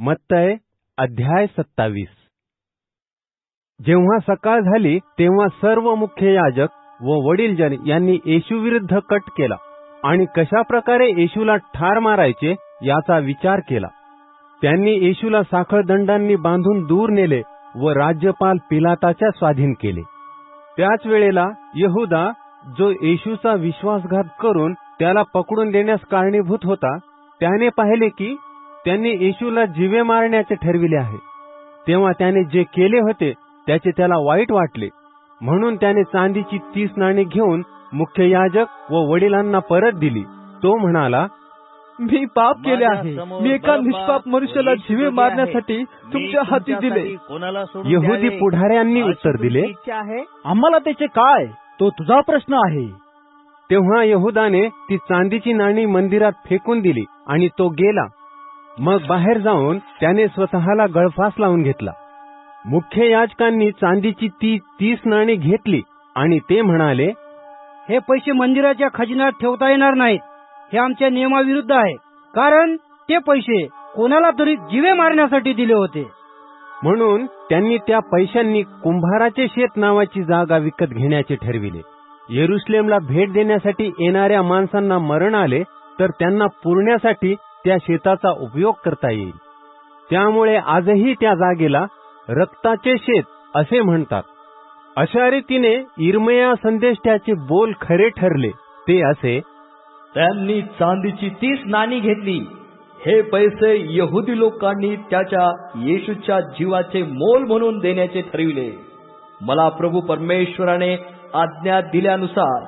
मत्तय अध्याय सत्तावीस. जेव्हा सकाळ झाली तेव्हा सर्व मुख्य याजक व वडीलजन यांनी येशूविरुद्ध कट केला आणि कशा प्रकारे येशूला ठार मारायचे याचा विचार केला. त्यांनी येशूला साखळदंडांनी बांधून दूर नेले व राज्यपाल पिलाताच्या स्वाधीन केले. त्याच वेळेला यहुदा जो येशूचा विश्वासघात करून त्याला पकडून देण्यास कारणीभूत होता त्याने पाहिले की त्यांनी येशूला जीवे मारण्याचे ठरविले आहे. तेव्हा त्याने जे केले होते त्याचे त्याला वाईट वाटले. म्हणून त्याने चांदीची तीस नाणी घेऊन मुख्य याजक व वडिलांना परत दिली. तो म्हणाला मी पाप केले आहे. मी एका निष्पाप मनुष्याला जीवे मारण्यासाठी तुमच्या हाती दिले. यहुदी पुढाऱ्यांनी उत्तर दिले आम्हाला त्याचे काय? तो तुझा प्रश्न आहे. तेव्हा यहुदाने ती चांदीची नाणी मंदिरात फेकून दिली आणि तो गेला. मग बाहेर जाऊन त्याने स्वतःला गळफास लावून घेतला. मुख्य याजकांनी चांदीची ती तीस नाणी घेतली आणि ते म्हणाले हे पैसे मंदिराच्या खजिन्यात ठेवता येणार नाहीत. हे आमच्या नियमाविरुद्ध आहे. कारण ते पैसे कोणाला तरी जीवे मारण्यासाठी दिले होते. म्हणून त्यांनी त्या पैशांनी कुंभाराचे शेत नावाची जागा विकत घेण्याचे ठरविले. येरुश्लेमला भेट देण्यासाठी येणाऱ्या माणसांना मरण आले तर त्यांना पुरण्यासाठी त्या शेताचा उपयोग करता येईल. त्यामुळे आजही त्या जागेला रक्ताचे शेत असे म्हणतात. अशा रीतीने इरमया संदेष्ट्याचे बोल खरे ठरले. ते असे त्यांनी चांदीची तीस नाणी घेतली. हे पैसे यहुदी लोकांनी त्याच्या येशूच्या जीवाचे मोल म्हणून देण्याचे ठरविले. मला प्रभू परमेश्वराने आज्ञा दिल्यानुसार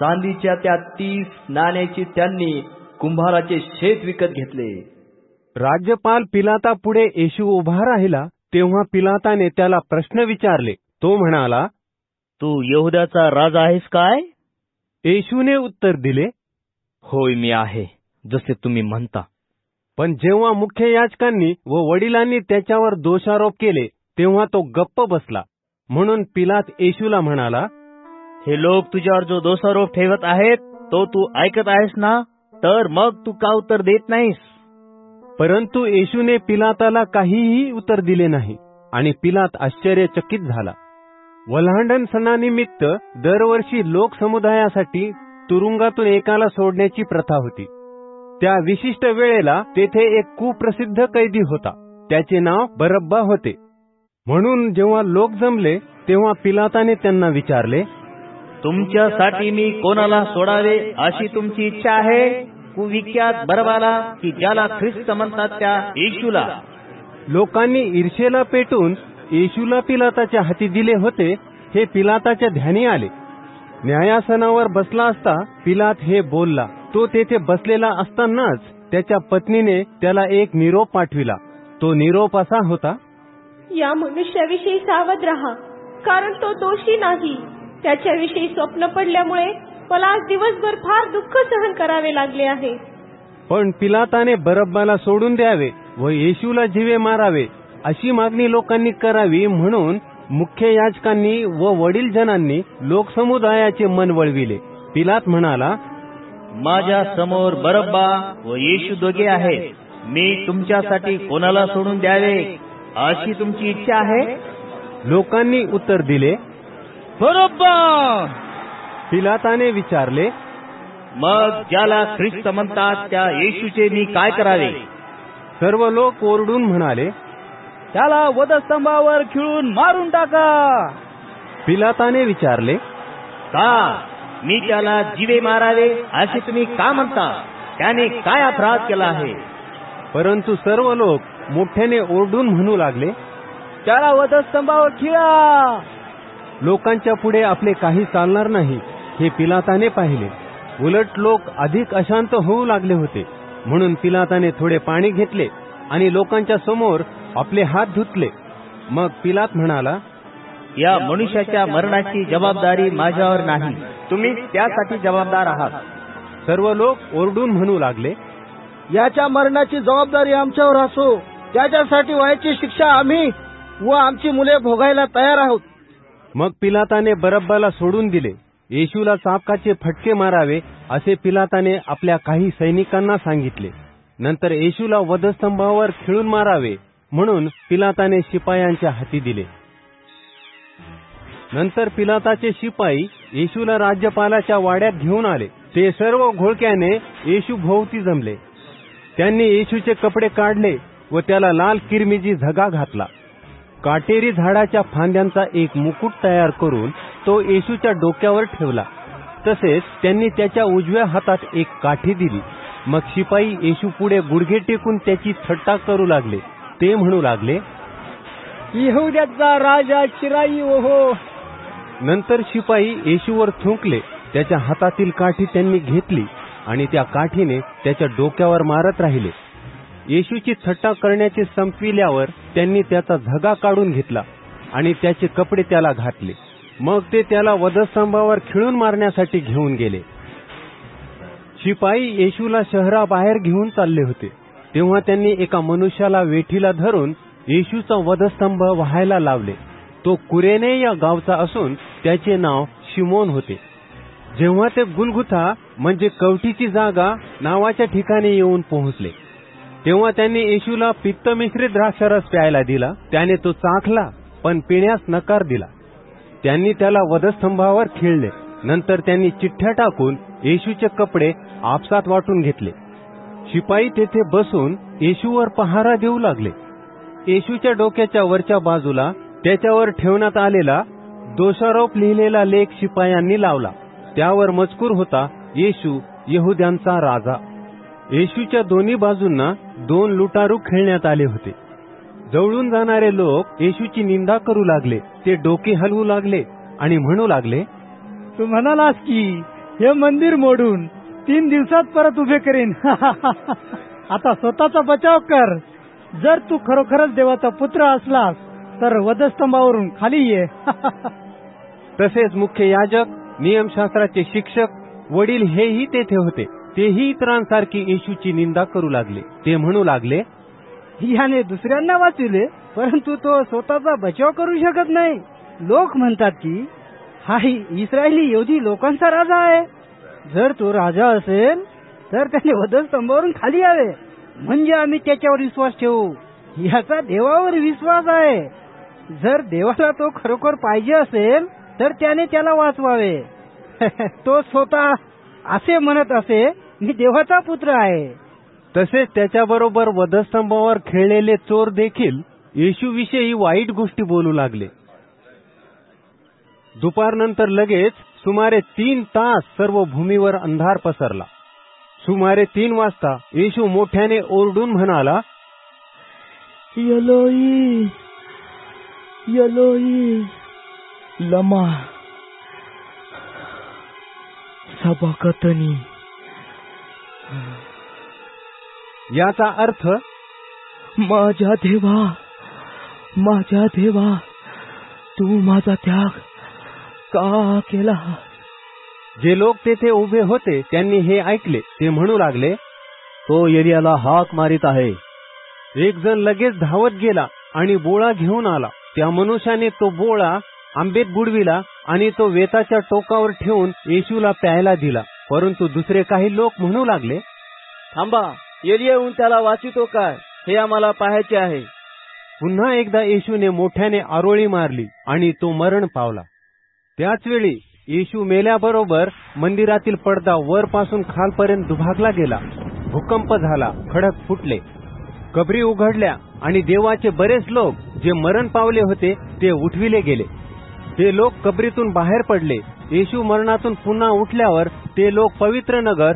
चांदीच्या त्या तीस नाण्याची त्यांनी कुंभाराचे शेत विकत घेतले. राज्यपाल पिलाता पुढे येशू उभा राहिला तेव्हा पिलाताने त्याला प्रश्न विचारले. तो म्हणाला तू यहुदाचा राजा आहेस काय? येशूने उत्तर दिले होय मी आहे जसे तुम्ही म्हणता. पण जेव्हा मुख्य याचकांनी व वडिलांनी त्याच्यावर दोषारोप केले तेव्हा तो गप्प बसला. म्हणून पिलात येशूला म्हणाला हे लोक तुझ्यावर जो दोषारोप ठेवत आहेत तो तू ऐकत आहेस ना? तर मग तू का उत्तर देत नाहीस? परंतु येशूने पिलाताला काहीही उत्तर दिले नाही आणि पिलात आश्चर्यचकित झाला. वल्हांडण सणानिमित्त दरवर्षी लोकसमुदायासाठी तुरुंगातून एकाला सोडण्याची प्रथा होती. त्या विशिष्ट वेळेला तेथे एक कुप्रसिद्ध कैदी होता. त्याचे नाव बरब्बा होते. म्हणून जेव्हा लोक जमले तेव्हा पिलाताने त्यांना विचारले तुमच्यासाठी मी कोणाला सोडावे अशी तुमची इच्छा आहे? कुविख्यात बरबाला की ज्याला ख्रिस्त म्हणतात त्या येशूला? लोकांनी ईर्षेला पेटून येशूला पिलाताच्या हाती दिले होते हे पिलाताच्या ध्यानी आले. न्यायासनावर बसला असता पिलात हे बोलला तो तेथे बसलेला असतानाच त्याच्या पत्नीने त्याला एक निरोप पाठविला. तो निरोप असा होता या मनुष्याविषयी सावध राहा कारण तो दोषी नाही. त्याच्याविषयी स्वप्न पडल्यामुळे मला आज दिवसभर फार दुःख सहन करावे लागले आहे. पण पिलाताने बरब्बाला सोडून द्यावे व येशूला जीवे मारावे अशी मागणी लोकांनी करावी म्हणून मुख्य याचकांनी व वडील जनांनी लोकसमुदायाचे मन वळविले. पिलात म्हणाला माझ्यासमोर बरब्बा व येशू दोघे आहेत. मी तुमच्यासाठी कोणाला सोडून द्यावे अशी तुमची इच्छा आहे? लोकांनी उत्तर दिले बरोब्बा पिलाताने विचारले मग ज्याला ख्रिस्त म्हणतात त्या येशूचे मी काय करावे? सर्व लोक ओरडून म्हणाले त्याला वधस्तंभावर खिळून मारून टाका. पिलाताने विचारले का? मी त्याला जीवे मारावे असे तुम्ही का म्हणता? त्याने काय अपराध केला आहे? परंतु सर्व लोक मोठ्याने ओरडून म्हणू लागले त्याला वधस्तंभावर खिळा. लोकांच्या पुढे आपले काही चालणार नाही हे पिलाताने पाहिले. उलट लोक अधिक अशांत होऊ लागले होते. म्हणून पिलाताने थोडे पाणी घेतले आणि लोकांच्या समोर आपले हात धुतले. मग पिलात म्हणाला या मनुष्याच्या मरणाची जबाबदारी माझ्यावर नाही. तुम्ही त्यासाठी जबाबदार आहात. सर्व लोक ओरडून म्हणू लागले याच्या मरणाची जबाबदारी आमच्यावर असो. त्याच्यासाठी व्हायची शिक्षा आम्ही व आमची मुले भोगायला तयार आहोत. मग पिलाताने बरब्बाला सोडून दिले. येशूला चापकाचे फटके मारावे असे पिलाताने आपल्या काही सैनिकांना सांगितले. नंतर येशूला वधस्तंभावर खिळून मारावे म्हणून पिलाताने शिपायांच्या हाती दिले. नंतर पिलाताचे शिपाई येशूला राज्यपालाच्या वाड्यात घेऊन आले. ते सर्व घोळक्याने येशू भोवती जमले. त्यांनी येशूचे कपडे काढले व त्याला लाल किरमिजी झगा घातला. काटेरी झाडाच्या फांद्यांचा एक मुकुट तयार करून तो येशूच्या डोक्यावर ठेवला. तसेच त्यांनी त्याच्या उजव्या हातात एक काठी दिली. मग शिपाई येशू पुढे गुडघे टेकून त्याची थट्टा करू लागले. ते म्हणू लागले येहुद्याचा राजा चिराई ओहो! नंतर शिपाई येशूवर थुंकले. त्याच्या हातातील काठी त्यांनी घेतली आणि त्या काठीने त्याच्या डोक्यावर मारत राहिले. येशूची थट्टा करण्याचे संपविल्यावर त्यांनी त्याचा झगा काढून घेतला आणि त्याचे कपडे त्याला घातले. मग ते त्याला वधस्तंभावर खिळून मारण्यासाठी घेऊन गेले. शिपाई येशूला शहराबाहेर घेऊन चालले होते. तेव्हा त्यांनी एका मनुष्याला वेठीला धरून येशूचा वधस्तंभ व्हायला लावले. तो कुरेने या गावचा असून त्याचे नाव शिमोन होते. जेव्हा ते गुलगुथा म्हणजे कवटीची जागा नावाच्या ठिकाणी येऊन पोहोचले. तेव्हा त्यांनी येशूला पित्त मिश्रित द्राक्षरस प्यायला दिला. त्याने तो चाखला पण पिण्यास नकार दिला. त्यांनी त्याला वधस्तंभावर खिळले. नंतर त्यांनी चिठ्ठ्या टाकून येशूचे कपडे आपसात वाटून घेतले. शिपाई तेथे बसून येशूवर पहारा देऊ लागले. येशूच्या डोक्याच्या वरच्या बाजूला त्याच्यावर ठेवण्यात आलेला दोषारोप लिहिलेला लेख शिपायांनी लावला. त्यावर मजकूर होता येशू येहुद्यांचा राजा. येशूच्या दोन्ही बाजूंना दोन लुटारू खेळण्यात आले होते. जवळून जाणारे लोक येशूची निंदा करू लागले ते डोके हलवू लागले आणि म्हणू लागले तू म्हणालास की हे मंदिर मोडून तीन दिवसात परत उभे करेन. आता स्वतःचा बचाव कर. जर तू खरोखरच देवाचा पुत्र असलास तर वधस्तंभावरून खाली ये. तसेच मुख्य याजक नियमशास्त्राचे शिक्षक वडील हेही तेथे होते. तेही इतरांसारखी येशूची निंदा करू लागले. ते म्हणू लागले याने दुसऱ्यांना वाचविले परंतु तो स्वतःचा बचाव करू शकत नाही. लोक म्हणतात की हा इस्रायली यहुदी लोकांचा राजा आहे. जर तो राजा असेल तर त्याने वधस्तंभावरून खाली यावे. म्हणजे आम्ही त्याच्यावर विश्वास ठेवू. याचा देवावर विश्वास आहे. जर देवाला तो खरोखर पाहिजे असेल तर त्याने त्याला वाचवावे. तो स्वतः असे म्हणत असे मी देवाचा पुत्र आहे. तसेच त्याच्याबरोबर वधस्तंभावर खेळलेले चोर देखील येशूविषयी वाईट गोष्टी बोलू लागले. दुपारनंतर लगेच सुमारे तीन तास सर्व भूमीवर अंधार पसरला. सुमारे तीन वाजता येशू मोठ्याने ओरडून म्हणाला यलोई यलोई लमा सबकतनी याचा अर्थ माझ्या देवा माझ्या देवा तू माझा त्याग का केला? जे लोक तेथे उभे होते त्यांनी हे ऐकले ते म्हणू लागले तो एरियाला हाक मारित आहे. एक जण लगेच धावत गेला आणि बोळा घेऊन आला. त्या मनुष्याने तो बोळा आंबेत बुडविला आणि तो वेताच्या टोकावर ठेवून येशूला प्यायला दिला. परंतु दुसरे काही लोक म्हणू लागले थांबा येऊन त्याला वाचितो काय? हे आम्हाला पाहायचे आहे. पुन्हा एकदा येशूने मोठ्याने आरोळी मारली आणि तो मरण पावला. त्याच वेळी येशू मेल्याबरोबर मंदिरातील पडदा वरपासून खालपर्यंत दुभागला गेला. भूकंप झाला खडक फुटले. कबरी उघडल्या आणि देवाचे बरेच लोक जे मरण पावले होते ते उठविले गेले. ते लोक कबरीतून बाहेर पडले येशू मरणातून पुन्हा उठल्यावर ते लोक पवित्र नगर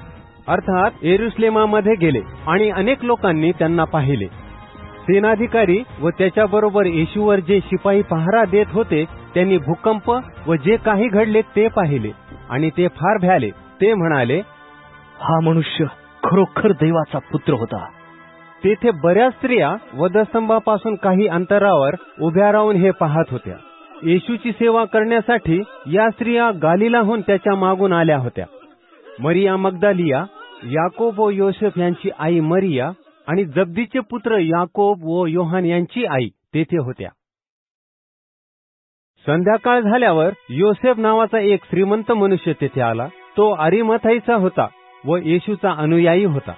अर्थात एरुसलेमामध्ये गेले आणि अनेक लोकांनी त्यांना पाहिले. सेनाधिकारी व त्याच्याबरोबर येशूवर जे शिपाई पहारा देत होते त्यांनी भूकंप व जे काही घडले ते पाहिले आणि ते फार भ्याले. ते म्हणाले हा मनुष्य खरोखर देवाचा पुत्र होता. तेथे बऱ्याच स्त्रिया वधस्तंभापासून काही अंतरावर उभ्या राहून हे पाहत होत्या. येशूची सेवा करण्यासाठी या स्त्रिया गालिलाहून त्याच्या मागून आल्या होत्या. मरिया मगदालिया याकोब व योसेफ यांची आई मरिया आणि जब्दीचे पुत्र याकोब व योहान यांची आई तेथे होत्या. संध्याकाळ झाल्यावर योसेफ नावाचा एक श्रीमंत मनुष्य तेथे आला. तो अरिमथाईचा होता व येशूचा अनुयायी होता.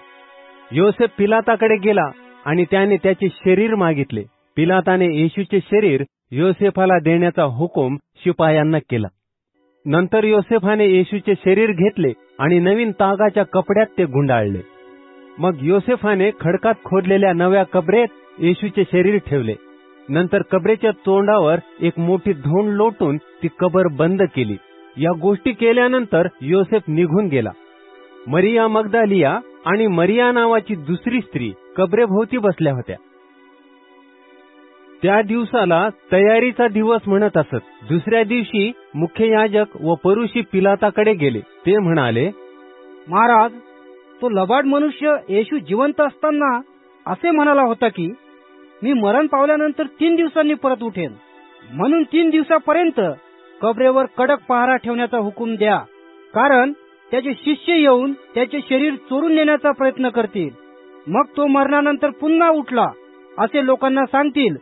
योसेफ पिलाताकडे गेला आणि त्याने त्याचे शरीर मागितले. पिलाताने येशूचे शरीर योसेफाला देण्याचा हुकूम शिपायांना केला. नंतर योसेफाने येशूचे शरीर घेतले आणि नवीन तागाच्या कपड्यात ते गुंडाळले. मग योसेफाने खडकात खोदलेल्या नव्या कबरेत येशूचे शरीर ठेवले. नंतर कबरेच्या तोंडावर एक मोठी धोंड लोटून ती कबर बंद केली. या गोष्टी केल्यानंतर योसेफ निघून गेला. मरिया मगदालिया आणि मरिया नावाची दुसरी स्त्री कबरेभोवती बसल्या होत्या. त्या दिवसाला तयारीचा दिवस म्हणत असत. दुसऱ्या दिवशी मुख्य याजक व परुषी पिलाताकडे गेले. ते म्हणाले महाराज तो लबाड मनुष्य येशू जिवंत असताना असे म्हणाला होता की मी मरण पावल्यानंतर तीन दिवसांनी परत उठेन. म्हणून तीन दिवसापर्यंत कबरेवर कडक पहारा ठेवण्याचा हुकूम द्या. कारण त्याचे शिष्य येऊन त्याचे शरीर चोरून नेण्याचा प्रयत्न करतील. मग तो मरणानंतर पुन्हा उठला असे लोकांना सांगतील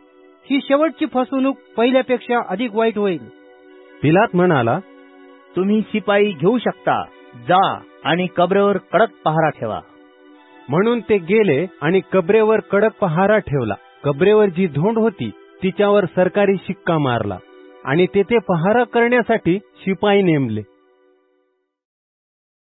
ही शेवटची फसवणूक पहिल्यापेक्षा अधिक वाईट होईल. पिलात म्हणाला तुम्ही शिपाई घेऊ शकता जा आणि कबरेवर कडक पहारा ठेवा. म्हणून ते गेले आणि कबरेवर कडक पहारा ठेवला. कबरेवर जी धोंड होती तिच्यावर सरकारी शिक्का मारला आणि तेथे पहारा करण्यासाठी शिपाई नेमले.